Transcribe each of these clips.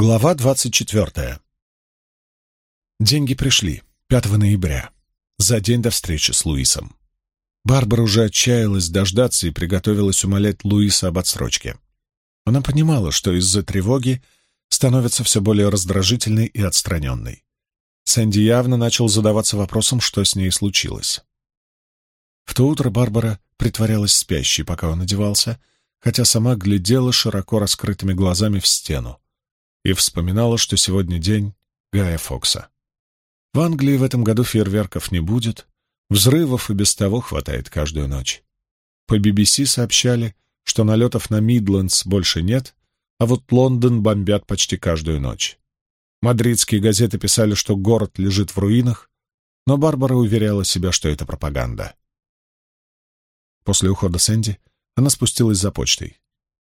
Глава двадцать четвертая. Деньги пришли 5 ноября, за день до встречи с Луисом. Барбара уже отчаялась дождаться и приготовилась умолять Луиса об отсрочке. Она понимала, что из-за тревоги становится все более раздражительной и отстраненной. Сэнди явно начал задаваться вопросом, что с ней случилось. В то утро Барбара притворялась спящей, пока он одевался, хотя сама глядела широко раскрытыми глазами в стену и вспоминала, что сегодня день Гая Фокса. В Англии в этом году фейерверков не будет, взрывов и без того хватает каждую ночь. По BBC сообщали, что налетов на Мидлендс больше нет, а вот Лондон бомбят почти каждую ночь. Мадридские газеты писали, что город лежит в руинах, но Барбара уверяла себя, что это пропаганда. После ухода Сэнди она спустилась за почтой.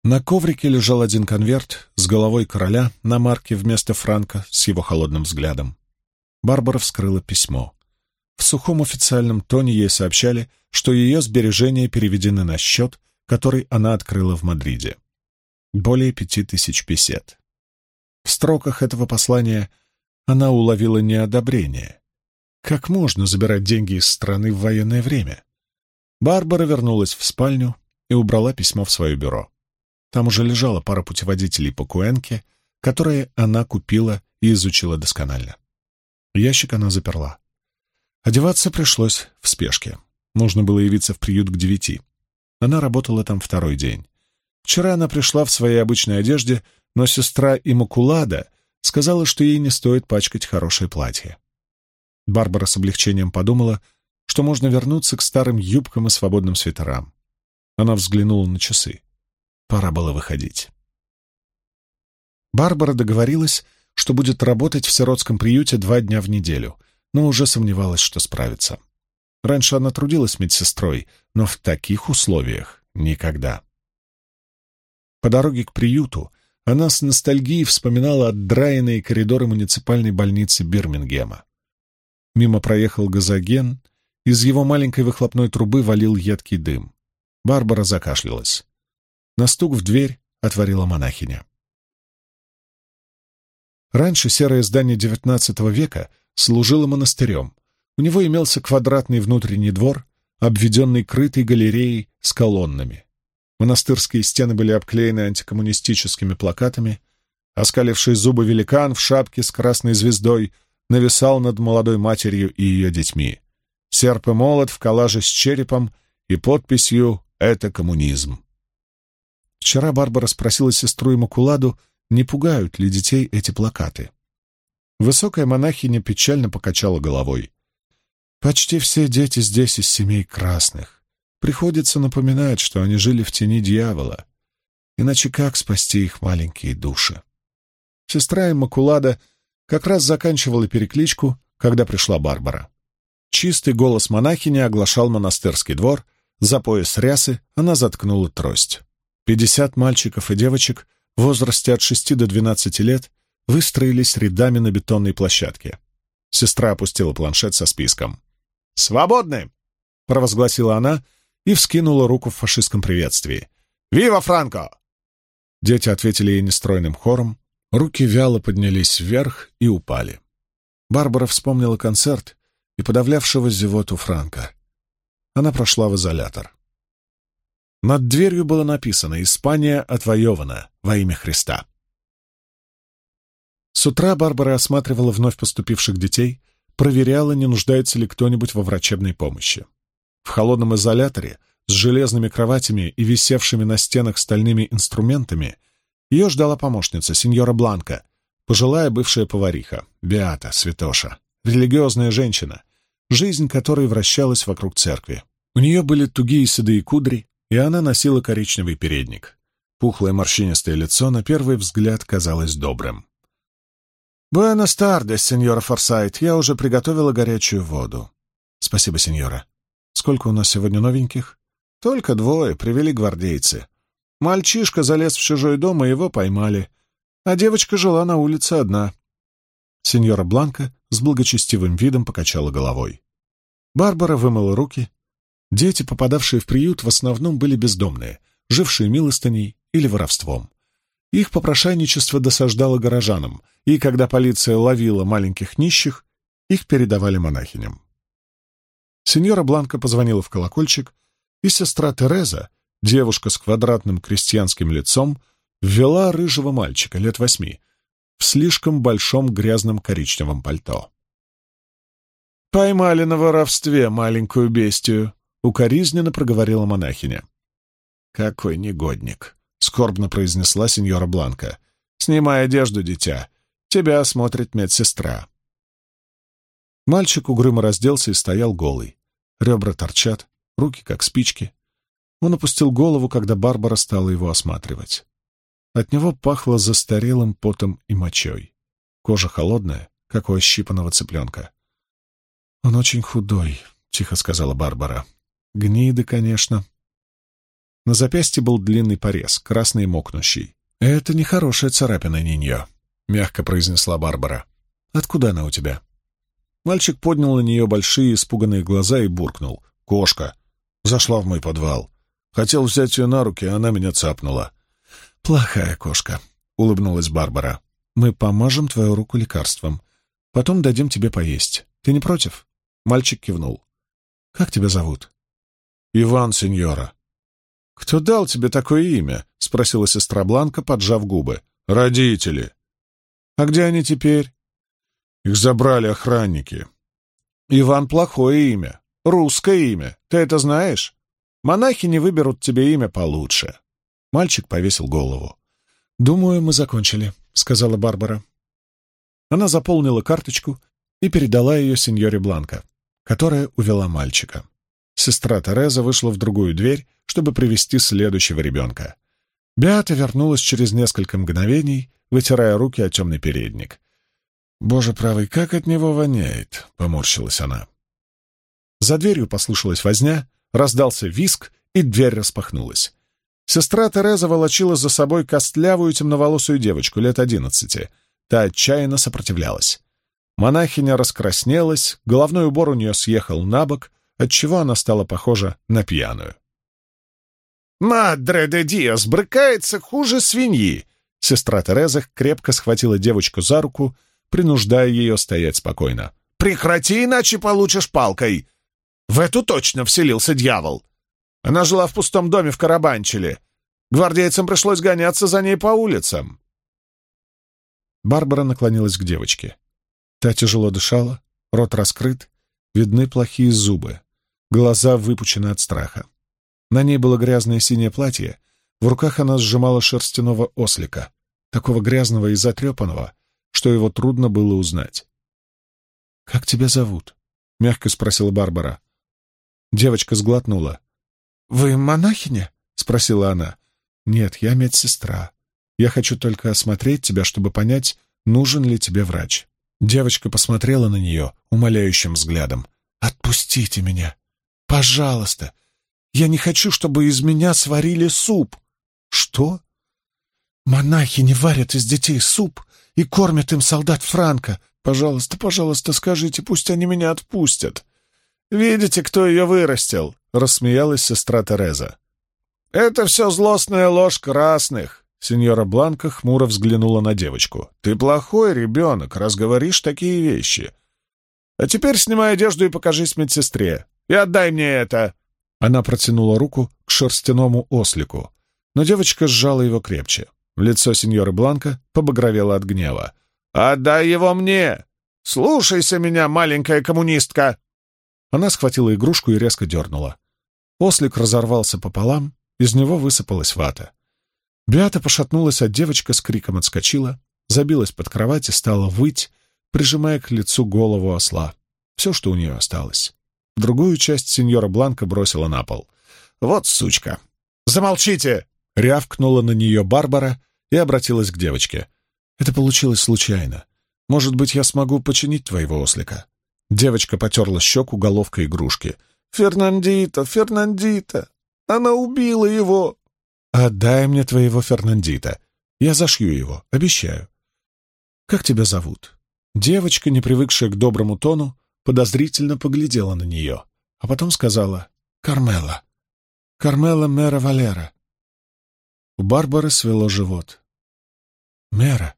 На коврике лежал один конверт с головой короля на марке вместо Франка с его холодным взглядом. Барбара вскрыла письмо. В сухом официальном тоне ей сообщали, что ее сбережения переведены на счет, который она открыла в Мадриде. Более пяти тысяч песет. В строках этого послания она уловила неодобрение. Как можно забирать деньги из страны в военное время? Барбара вернулась в спальню и убрала письмо в свое бюро. Там уже лежала пара путеводителей по Куэнке, которые она купила и изучила досконально. Ящик она заперла. Одеваться пришлось в спешке. Нужно было явиться в приют к девяти. Она работала там второй день. Вчера она пришла в своей обычной одежде, но сестра Имакулада сказала, что ей не стоит пачкать хорошее платье. Барбара с облегчением подумала, что можно вернуться к старым юбкам и свободным свитерам. Она взглянула на часы. Пора было выходить. Барбара договорилась, что будет работать в сиротском приюте два дня в неделю, но уже сомневалась, что справится. Раньше она трудилась медсестрой, но в таких условиях никогда. По дороге к приюту она с ностальгией вспоминала отдраенные коридоры муниципальной больницы Бирмингема. Мимо проехал газоген, из его маленькой выхлопной трубы валил едкий дым. Барбара закашлялась. На стук в дверь отворила монахиня. Раньше серое здание XIX века служило монастырем. У него имелся квадратный внутренний двор, обведенный крытой галереей с колоннами. Монастырские стены были обклеены антикоммунистическими плакатами. Оскаливший зубы великан в шапке с красной звездой нависал над молодой матерью и ее детьми. Серп и молот в коллаже с черепом и подписью «Это коммунизм». Вчера Барбара спросила сестру Имакуладу, не пугают ли детей эти плакаты. Высокая монахиня печально покачала головой. «Почти все дети здесь из семей красных. Приходится напоминать, что они жили в тени дьявола. Иначе как спасти их маленькие души?» Сестра Иммакулада как раз заканчивала перекличку, когда пришла Барбара. Чистый голос монахини оглашал монастырский двор, за пояс рясы она заткнула трость. Пятьдесят мальчиков и девочек в возрасте от шести до двенадцати лет выстроились рядами на бетонной площадке. Сестра опустила планшет со списком. «Свободны!» — провозгласила она и вскинула руку в фашистском приветствии. «Вива Франко!» Дети ответили ей нестройным хором, руки вяло поднялись вверх и упали. Барбара вспомнила концерт и подавлявшего зевоту Франка. Она прошла в изолятор. Над дверью было написано «Испания отвоевана во имя Христа». С утра Барбара осматривала вновь поступивших детей, проверяла, не нуждается ли кто-нибудь во врачебной помощи. В холодном изоляторе с железными кроватями и висевшими на стенах стальными инструментами ее ждала помощница, сеньора Бланка, пожилая бывшая повариха, Беата, святоша, религиозная женщина, жизнь которой вращалась вокруг церкви. У нее были тугие седые кудри, и она носила коричневый передник. Пухлое морщинистое лицо на первый взгляд казалось добрым. «Буэнос тардес, сеньора Форсайт, я уже приготовила горячую воду». «Спасибо, сеньора. Сколько у нас сегодня новеньких?» «Только двое, привели гвардейцы. Мальчишка залез в чужой дом, и его поймали. А девочка жила на улице одна». Сеньора Бланка с благочестивым видом покачала головой. Барбара вымыла руки Дети, попадавшие в приют, в основном были бездомные, жившие милостыней или воровством. Их попрошайничество досаждало горожанам, и когда полиция ловила маленьких нищих, их передавали монахиням. Сеньора Бланка позвонила в колокольчик, и сестра Тереза, девушка с квадратным крестьянским лицом, ввела рыжего мальчика лет восьми в слишком большом грязном коричневом пальто. «Поймали на воровстве маленькую бестию», — укоризненно проговорила монахиня. «Какой негодник!» — скорбно произнесла сеньора Бланка. «Снимай одежду, дитя. Тебя осмотрит медсестра». Мальчик угрюмо разделся и стоял голый. Ребра торчат, руки как спички. Он опустил голову, когда Барбара стала его осматривать. От него пахло застарелым потом и мочой. Кожа холодная, как у ощипанного цыпленка. «Он очень худой», — тихо сказала Барбара. «Гниды, конечно». На запястье был длинный порез, красный и мокнущий. «Это нехорошая царапина, Ниньо», — мягко произнесла Барбара. «Откуда она у тебя?» Мальчик поднял на нее большие испуганные глаза и буркнул. «Кошка! Зашла в мой подвал. Хотел взять ее на руки, а она меня цапнула». «Плохая кошка», — улыбнулась Барбара. «Мы помажем твою руку лекарством. Потом дадим тебе поесть. Ты не против?» Мальчик кивнул. «Как тебя зовут?» «Иван, сеньора». «Кто дал тебе такое имя?» — спросила сестра Бланка, поджав губы. «Родители». «А где они теперь?» Их забрали охранники. Иван — плохое имя. Русское имя. Ты это знаешь? Монахи не выберут тебе имя получше. Мальчик повесил голову. «Думаю, мы закончили», — сказала Барбара. Она заполнила карточку и передала ее сеньоре Бланка, которая увела мальчика. Сестра Тереза вышла в другую дверь, чтобы привести следующего ребенка. Беата вернулась через несколько мгновений, вытирая руки о темный передник. «Боже правый, как от него воняет!» — поморщилась она. За дверью послышалась возня, раздался виск, и дверь распахнулась. Сестра Тереза волочила за собой костлявую темноволосую девочку лет одиннадцати. Та отчаянно сопротивлялась. Монахиня раскраснелась, головной убор у нее съехал на бок, отчего она стала похожа на пьяную. «Мадре де Диас брыкается хуже свиньи!» Сестра Тереза крепко схватила девочку за руку принуждая ее стоять спокойно. «Прекрати, иначе получишь палкой!» В эту точно вселился дьявол. Она жила в пустом доме в Карабанчеле. Гвардейцам пришлось гоняться за ней по улицам. Барбара наклонилась к девочке. Та тяжело дышала, рот раскрыт, видны плохие зубы, глаза выпучены от страха. На ней было грязное синее платье, в руках она сжимала шерстяного ослика, такого грязного и затрепанного, что его трудно было узнать. «Как тебя зовут?» — мягко спросила Барбара. Девочка сглотнула. «Вы монахиня?» — спросила она. «Нет, я медсестра. Я хочу только осмотреть тебя, чтобы понять, нужен ли тебе врач». Девочка посмотрела на нее умоляющим взглядом. «Отпустите меня! Пожалуйста! Я не хочу, чтобы из меня сварили суп!» «Что?» «Монахи не варят из детей суп и кормят им солдат Франка. Пожалуйста, пожалуйста, скажите, пусть они меня отпустят». «Видите, кто ее вырастил?» — рассмеялась сестра Тереза. «Это все злостная ложь красных!» Сеньора Бланка хмуро взглянула на девочку. «Ты плохой ребенок, раз говоришь такие вещи. А теперь снимай одежду и покажись медсестре. И отдай мне это!» Она протянула руку к шерстяному ослику, но девочка сжала его крепче. Лицо сеньоры Бланка побагровело от гнева. «Отдай его мне! Слушайся меня, маленькая коммунистка!» Она схватила игрушку и резко дернула. Ослик разорвался пополам, из него высыпалась вата. Беата пошатнулась, а девочка с криком отскочила, забилась под кровать и стала выть, прижимая к лицу голову осла. Все, что у нее осталось. Другую часть сеньора Бланка бросила на пол. «Вот сучка!» «Замолчите!» — рявкнула на нее Барбара и обратилась к девочке. «Это получилось случайно. Может быть, я смогу починить твоего ослика?» Девочка потерла щеку головкой игрушки. «Фернандита, Фернандита! Она убила его!» «Отдай мне твоего Фернандита. Я зашью его, обещаю». «Как тебя зовут?» Девочка, не привыкшая к доброму тону, подозрительно поглядела на нее, а потом сказала «Кармела». «Кармела Мэра Валера». У Барбары свело живот. Мера.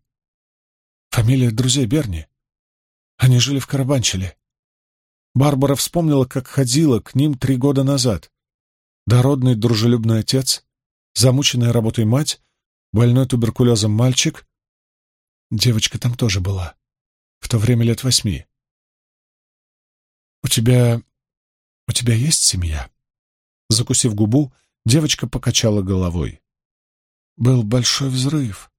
Фамилия друзей Берни. Они жили в Карабанчеле. Барбара вспомнила, как ходила к ним три года назад. Дородный дружелюбный отец, замученная работой мать, больной туберкулезом мальчик. Девочка там тоже была. В то время лет восьми. «У тебя... у тебя есть семья?» Закусив губу, девочка покачала головой. «Был большой взрыв.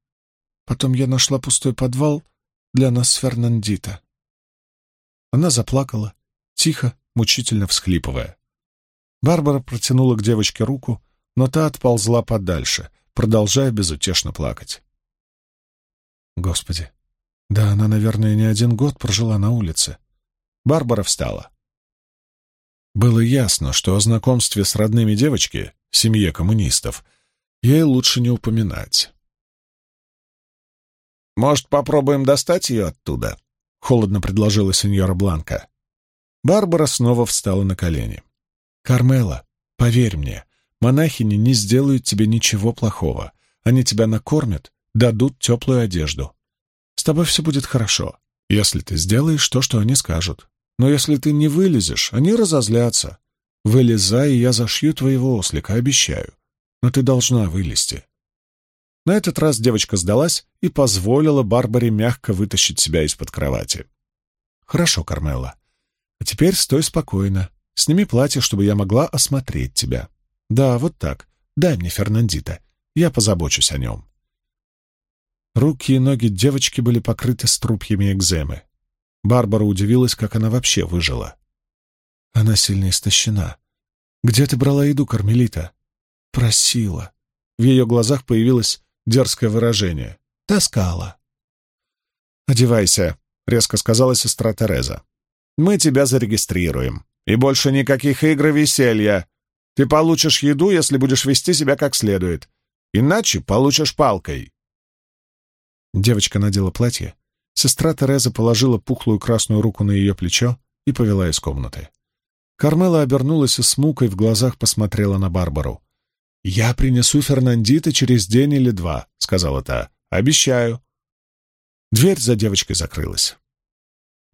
Потом я нашла пустой подвал для нас с Фернандита. Она заплакала, тихо, мучительно всхлипывая. Барбара протянула к девочке руку, но та отползла подальше, продолжая безутешно плакать. Господи, да она, наверное, не один год прожила на улице. Барбара встала. Было ясно, что о знакомстве с родными девочки, семье коммунистов, ей лучше не упоминать. «Может, попробуем достать ее оттуда?» — холодно предложила сеньора Бланка. Барбара снова встала на колени. «Кармела, поверь мне, монахини не сделают тебе ничего плохого. Они тебя накормят, дадут теплую одежду. С тобой все будет хорошо, если ты сделаешь то, что они скажут. Но если ты не вылезешь, они разозлятся. Вылезай, и я зашью твоего ослика, обещаю. Но ты должна вылезти. На этот раз девочка сдалась и позволила Барбаре мягко вытащить себя из-под кровати. «Хорошо, Кармелла. А теперь стой спокойно. Сними платье, чтобы я могла осмотреть тебя. Да, вот так. Дай мне Фернандита. Я позабочусь о нем». Руки и ноги девочки были покрыты струпьями экземы. Барбара удивилась, как она вообще выжила. Она сильно истощена. «Где ты брала еду, Кармелита?» «Просила». В ее глазах появилась дерзкое выражение. «Таскала». «Одевайся», — резко сказала сестра Тереза. «Мы тебя зарегистрируем. И больше никаких игр и веселья. Ты получишь еду, если будешь вести себя как следует. Иначе получишь палкой». Девочка надела платье. Сестра Тереза положила пухлую красную руку на ее плечо и повела из комнаты. Кармела обернулась и с мукой в глазах посмотрела на Барбару. «Я принесу Фернандита через день или два», — сказала та. «Обещаю». Дверь за девочкой закрылась.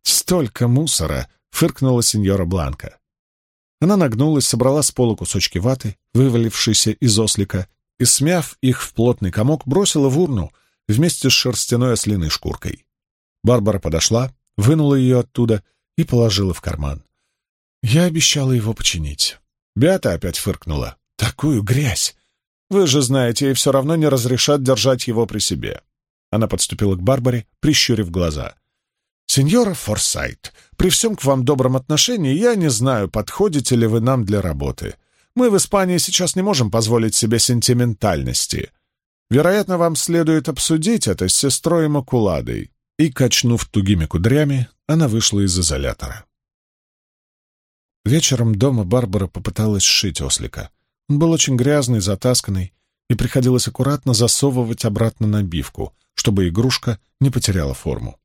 «Столько мусора!» — фыркнула сеньора Бланка. Она нагнулась, собрала с пола кусочки ваты, вывалившиеся из ослика, и, смяв их в плотный комок, бросила в урну вместе с шерстяной ослиной шкуркой. Барбара подошла, вынула ее оттуда и положила в карман. «Я обещала его починить». Беата опять фыркнула. Такую грязь! Вы же знаете, и все равно не разрешат держать его при себе. Она подступила к Барбаре, прищурив глаза. «Сеньора Форсайт, при всем к вам добром отношении я не знаю, подходите ли вы нам для работы. Мы в Испании сейчас не можем позволить себе сентиментальности. Вероятно, вам следует обсудить это с сестрой Макуладой». И, качнув тугими кудрями, она вышла из изолятора. Вечером дома Барбара попыталась сшить ослика. Он был очень грязный, затасканный, и приходилось аккуратно засовывать обратно набивку, чтобы игрушка не потеряла форму.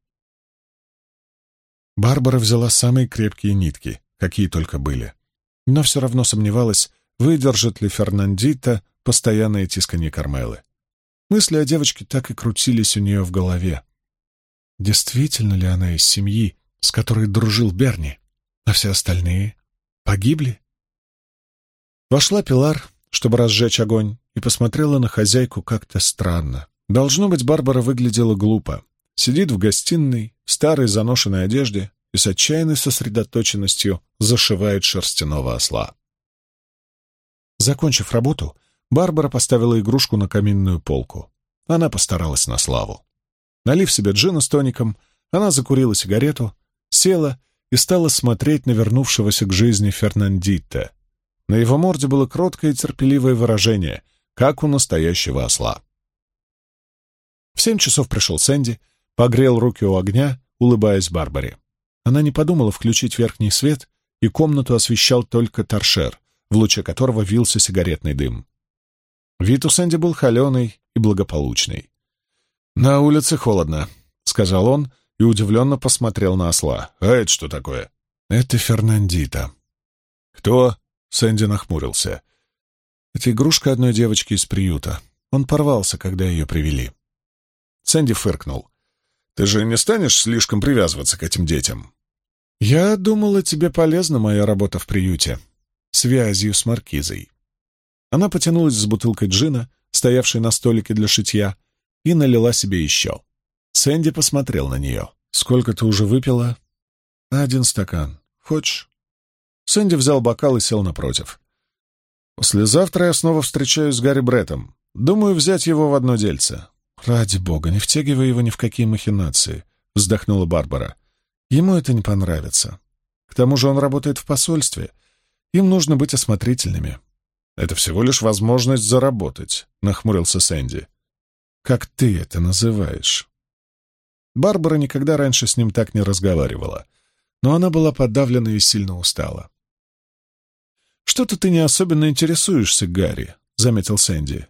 Барбара взяла самые крепкие нитки, какие только были, но все равно сомневалась, выдержит ли Фернандита постоянное тисканье Кармелы. Мысли о девочке так и крутились у нее в голове. Действительно ли она из семьи, с которой дружил Берни, а все остальные погибли? Вошла Пилар, чтобы разжечь огонь, и посмотрела на хозяйку как-то странно. Должно быть, Барбара выглядела глупо. Сидит в гостиной, в старой заношенной одежде и с отчаянной сосредоточенностью зашивает шерстяного осла. Закончив работу, Барбара поставила игрушку на каминную полку. Она постаралась на славу. Налив себе джина с тоником, она закурила сигарету, села и стала смотреть на вернувшегося к жизни Фернандитта, на его морде было кроткое и терпеливое выражение, как у настоящего осла. В семь часов пришел Сэнди, погрел руки у огня, улыбаясь Барбаре. Она не подумала включить верхний свет, и комнату освещал только торшер, в луче которого вился сигаретный дым. Вид у Сэнди был холеный и благополучный. «На улице холодно», — сказал он и удивленно посмотрел на осла. «А это что такое?» «Это Фернандита». «Кто?» Сэнди нахмурился. Это игрушка одной девочки из приюта. Он порвался, когда ее привели. Сэнди фыркнул. «Ты же не станешь слишком привязываться к этим детям?» «Я думала, тебе полезна моя работа в приюте. Связью с маркизой». Она потянулась с бутылкой джина, стоявшей на столике для шитья, и налила себе еще. Сэнди посмотрел на нее. «Сколько ты уже выпила?» «Один стакан. Хочешь?» Сэнди взял бокал и сел напротив. «Послезавтра я снова встречаюсь с Гарри Бреттом. Думаю взять его в одно дельце». «Ради бога, не втягивай его ни в какие махинации», — вздохнула Барбара. «Ему это не понравится. К тому же он работает в посольстве. Им нужно быть осмотрительными». «Это всего лишь возможность заработать», — нахмурился Сэнди. «Как ты это называешь?» Барбара никогда раньше с ним так не разговаривала, но она была подавлена и сильно устала. «Что-то ты не особенно интересуешься, Гарри», — заметил Сэнди.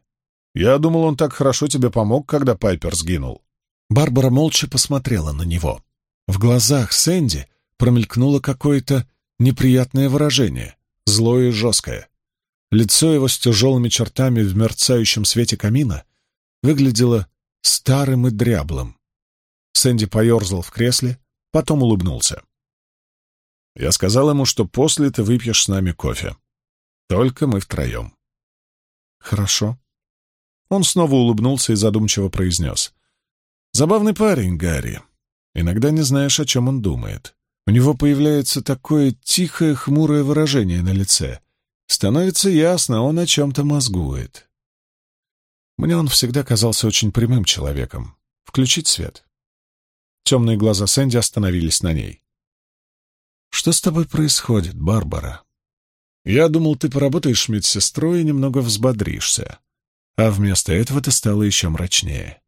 «Я думал, он так хорошо тебе помог, когда Пайпер сгинул». Барбара молча посмотрела на него. В глазах Сэнди промелькнуло какое-то неприятное выражение, злое и жесткое. Лицо его с тяжелыми чертами в мерцающем свете камина выглядело старым и дряблым. Сэнди поерзал в кресле, потом улыбнулся. «Я сказал ему, что после ты выпьешь с нами кофе. Только мы втроем». «Хорошо». Он снова улыбнулся и задумчиво произнес. «Забавный парень, Гарри. Иногда не знаешь, о чем он думает. У него появляется такое тихое, хмурое выражение на лице. Становится ясно, он о чем-то мозгует. Мне он всегда казался очень прямым человеком. Включить свет. Темные глаза Сэнди остановились на ней. «Что с тобой происходит, Барбара? Я думал, ты поработаешь медсестрой и немного взбодришься, а вместо этого ты стала еще мрачнее».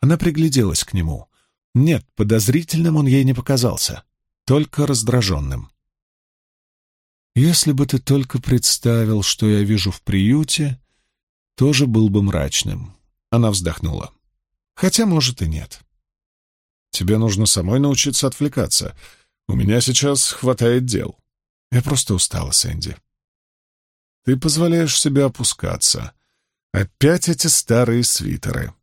Она пригляделась к нему. Нет, подозрительным он ей не показался, только раздраженным. «Если бы ты только представил, что я вижу в приюте, тоже был бы мрачным. Она вздохнула. Хотя, может, и нет. Тебе нужно самой научиться отвлекаться. У меня сейчас хватает дел. Я просто устала, Сэнди. Ты позволяешь себе опускаться. Опять эти старые свитеры.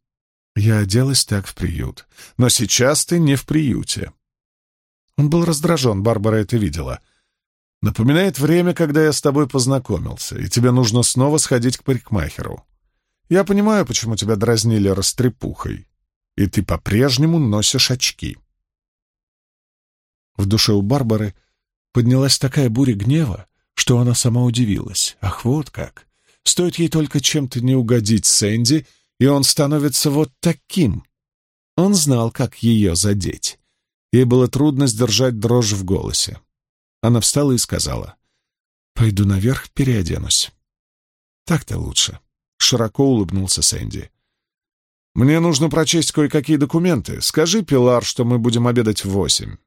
Я оделась так в приют. Но сейчас ты не в приюте. Он был раздражен, Барбара это видела. Напоминает время, когда я с тобой познакомился, и тебе нужно снова сходить к парикмахеру. Я понимаю, почему тебя дразнили растрепухой, и ты по-прежнему носишь очки. В душе у Барбары поднялась такая буря гнева, что она сама удивилась. Ах, вот как! Стоит ей только чем-то не угодить Сэнди, и он становится вот таким. Он знал, как ее задеть. Ей было трудно сдержать дрожь в голосе. Она встала и сказала, «Пойду наверх, переоденусь». «Так-то лучше» широко улыбнулся Сэнди. «Мне нужно прочесть кое-какие документы. Скажи, Пилар, что мы будем обедать в восемь».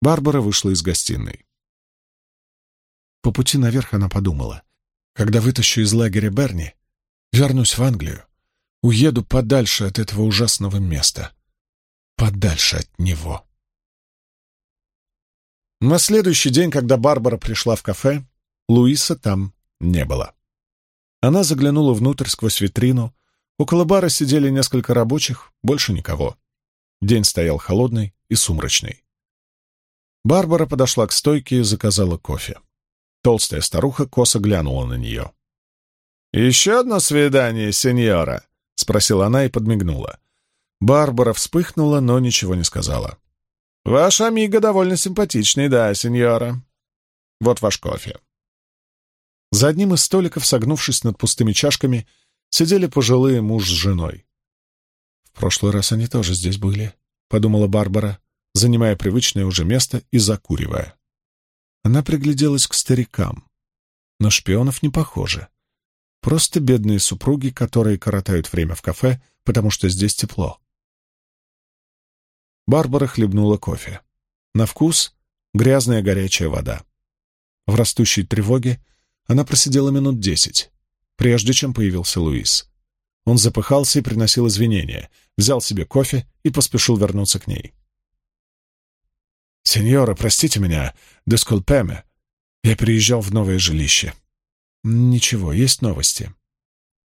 Барбара вышла из гостиной. По пути наверх она подумала. «Когда вытащу из лагеря Берни, вернусь в Англию, уеду подальше от этого ужасного места. Подальше от него». На следующий день, когда Барбара пришла в кафе, Луиса там не было. Она заглянула внутрь сквозь витрину. Около бара сидели несколько рабочих, больше никого. День стоял холодный и сумрачный. Барбара подошла к стойке и заказала кофе. Толстая старуха косо глянула на нее. «Еще одно свидание, сеньора?» — спросила она и подмигнула. Барбара вспыхнула, но ничего не сказала. «Ваш амиго довольно симпатичный, да, сеньора. Вот ваш кофе». За одним из столиков, согнувшись над пустыми чашками, сидели пожилые муж с женой. «В прошлый раз они тоже здесь были», — подумала Барбара, занимая привычное уже место и закуривая. Она пригляделась к старикам. На шпионов не похоже. Просто бедные супруги, которые коротают время в кафе, потому что здесь тепло. Барбара хлебнула кофе. На вкус — грязная горячая вода. В растущей тревоге она просидела минут десять, прежде чем появился Луис. Он запыхался и приносил извинения, взял себе кофе и поспешил вернуться к ней. «Сеньора, простите меня, дескульпеме. Я переезжал в новое жилище». «Ничего, есть новости».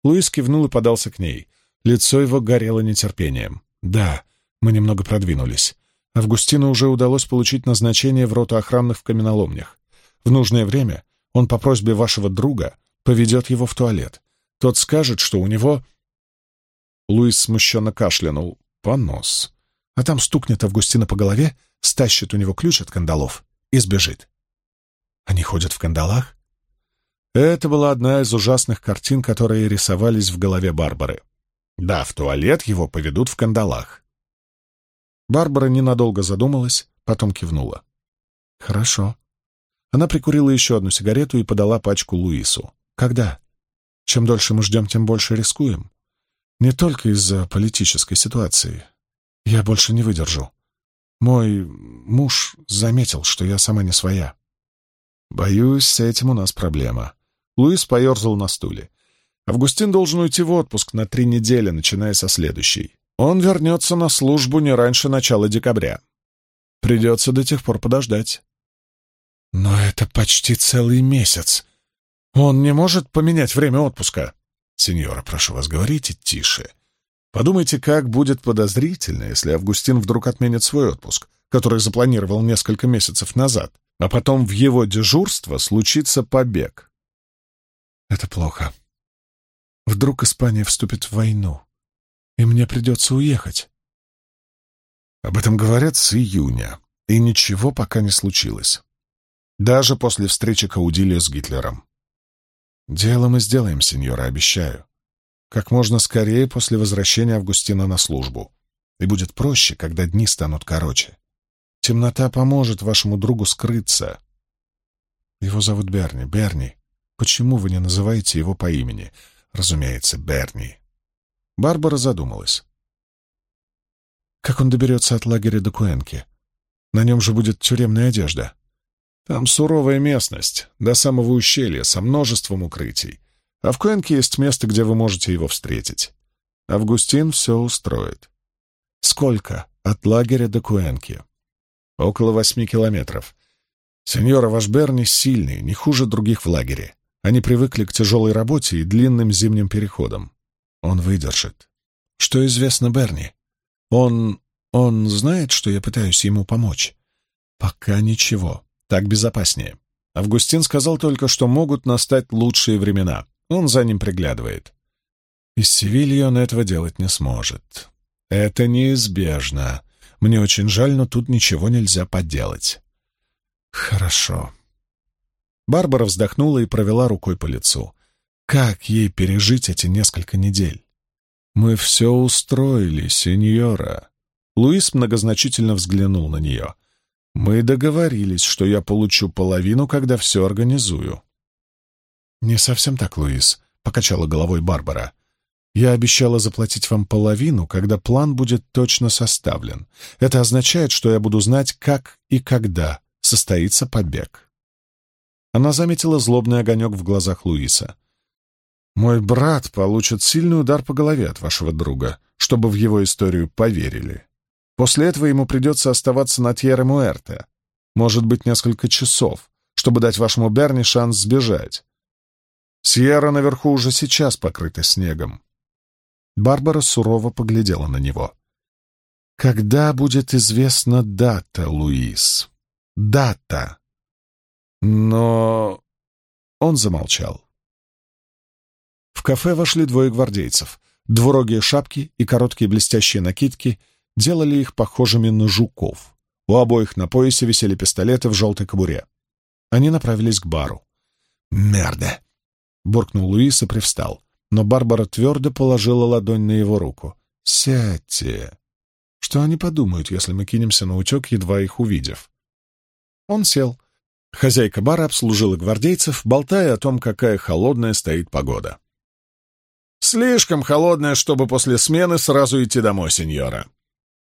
Луис кивнул и подался к ней. Лицо его горело нетерпением. «Да, мы немного продвинулись. Августину уже удалось получить назначение в роту охранных в каменоломнях. В нужное время он по просьбе вашего друга поведет его в туалет. Тот скажет, что у него...» Луис смущенно кашлянул. «Понос». А там стукнет Августина по голове, стащит у него ключ от кандалов и сбежит. Они ходят в кандалах? Это была одна из ужасных картин, которые рисовались в голове Барбары. Да, в туалет его поведут в кандалах. Барбара ненадолго задумалась, потом кивнула. «Хорошо». Она прикурила еще одну сигарету и подала пачку Луису. «Когда? Чем дольше мы ждем, тем больше рискуем. Не только из-за политической ситуации. Я больше не выдержу. Мой муж заметил, что я сама не своя. Боюсь, с этим у нас проблема. Луис поерзал на стуле. Августин должен уйти в отпуск на три недели, начиная со следующей. Он вернется на службу не раньше начала декабря. Придется до тех пор подождать. Но это почти целый месяц. Он не может поменять время отпуска. Сеньора, прошу вас, говорите тише. Подумайте, как будет подозрительно, если Августин вдруг отменит свой отпуск, который запланировал несколько месяцев назад, а потом в его дежурство случится побег. Это плохо. Вдруг Испания вступит в войну и мне придется уехать. Об этом говорят с июня, и ничего пока не случилось. Даже после встречи Каудилио с Гитлером. Дело мы сделаем, сеньора, обещаю. Как можно скорее после возвращения Августина на службу. И будет проще, когда дни станут короче. Темнота поможет вашему другу скрыться. Его зовут Берни. Берни. Почему вы не называете его по имени? Разумеется, Берни. Барбара задумалась. Как он доберется от лагеря до Куэнки? На нем же будет тюремная одежда. Там суровая местность, до самого ущелья, со множеством укрытий. А в Куэнке есть место, где вы можете его встретить. Августин все устроит. Сколько от лагеря до Куэнки? Около восьми километров. Сеньора, ваш Берни сильный, не хуже других в лагере. Они привыкли к тяжелой работе и длинным зимним переходам. Он выдержит. Что известно Берни? Он... он знает, что я пытаюсь ему помочь? Пока ничего. Так безопаснее. Августин сказал только, что могут настать лучшие времена. Он за ним приглядывает. Из Севильи он этого делать не сможет. Это неизбежно. Мне очень жаль, но тут ничего нельзя поделать. Хорошо. Барбара вздохнула и провела рукой по лицу. Как ей пережить эти несколько недель? Мы все устроили, сеньора. Луис многозначительно взглянул на нее. Мы договорились, что я получу половину, когда все организую. Не совсем так, Луис, покачала головой Барбара. Я обещала заплатить вам половину, когда план будет точно составлен. Это означает, что я буду знать, как и когда состоится побег. Она заметила злобный огонек в глазах Луиса. Мой брат получит сильный удар по голове от вашего друга, чтобы в его историю поверили. После этого ему придется оставаться на Тьерре-Муэрте. Может быть, несколько часов, чтобы дать вашему Берни шанс сбежать. Сьерра наверху уже сейчас покрыта снегом. Барбара сурово поглядела на него. «Когда будет известна дата, Луис? Дата!» Но он замолчал. В кафе вошли двое гвардейцев. Двурогие шапки и короткие блестящие накидки делали их похожими на жуков. У обоих на поясе висели пистолеты в желтой кобуре. Они направились к бару. «Мерда!» — буркнул Луис и привстал. Но Барбара твердо положила ладонь на его руку. «Сядьте!» Что они подумают, если мы кинемся на утек, едва их увидев? Он сел. Хозяйка бара обслужила гвардейцев, болтая о том, какая холодная стоит погода. Слишком холодная, чтобы после смены сразу идти домой, сеньора.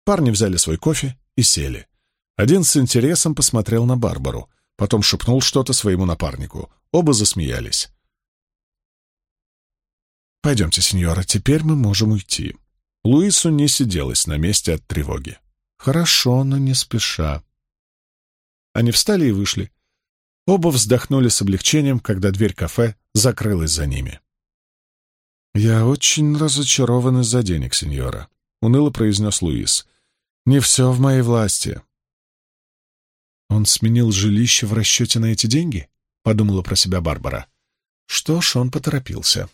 Парни взяли свой кофе и сели. Один с интересом посмотрел на Барбару, потом шепнул что-то своему напарнику. Оба засмеялись. «Пойдемте, сеньора, теперь мы можем уйти». Луису не сиделось на месте от тревоги. «Хорошо, но не спеша». Они встали и вышли. Оба вздохнули с облегчением, когда дверь кафе закрылась за ними. «Я очень разочарован из-за денег, сеньора», — уныло произнес Луис. «Не все в моей власти». «Он сменил жилище в расчете на эти деньги?» — подумала про себя Барбара. Что ж, он поторопился.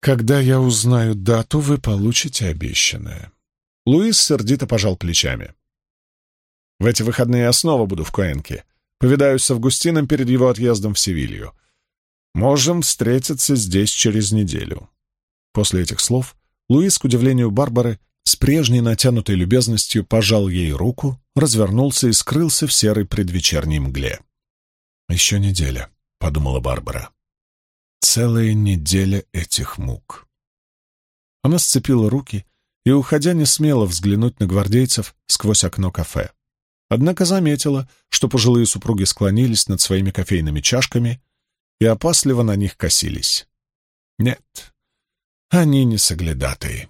«Когда я узнаю дату, вы получите обещанное». Луис сердито пожал плечами. «В эти выходные я снова буду в Коэнке. Повидаюсь с Августином перед его отъездом в Севилью. Можем встретиться здесь через неделю». После этих слов Луис, к удивлению Барбары, с прежней натянутой любезностью пожал ей руку, развернулся и скрылся в серой предвечерней мгле. «Еще неделя», — подумала Барбара. «Целая неделя этих мук». Она сцепила руки и, уходя, не смела взглянуть на гвардейцев сквозь окно кафе. Однако заметила, что пожилые супруги склонились над своими кофейными чашками и опасливо на них косились. Нет, они не соглядатые.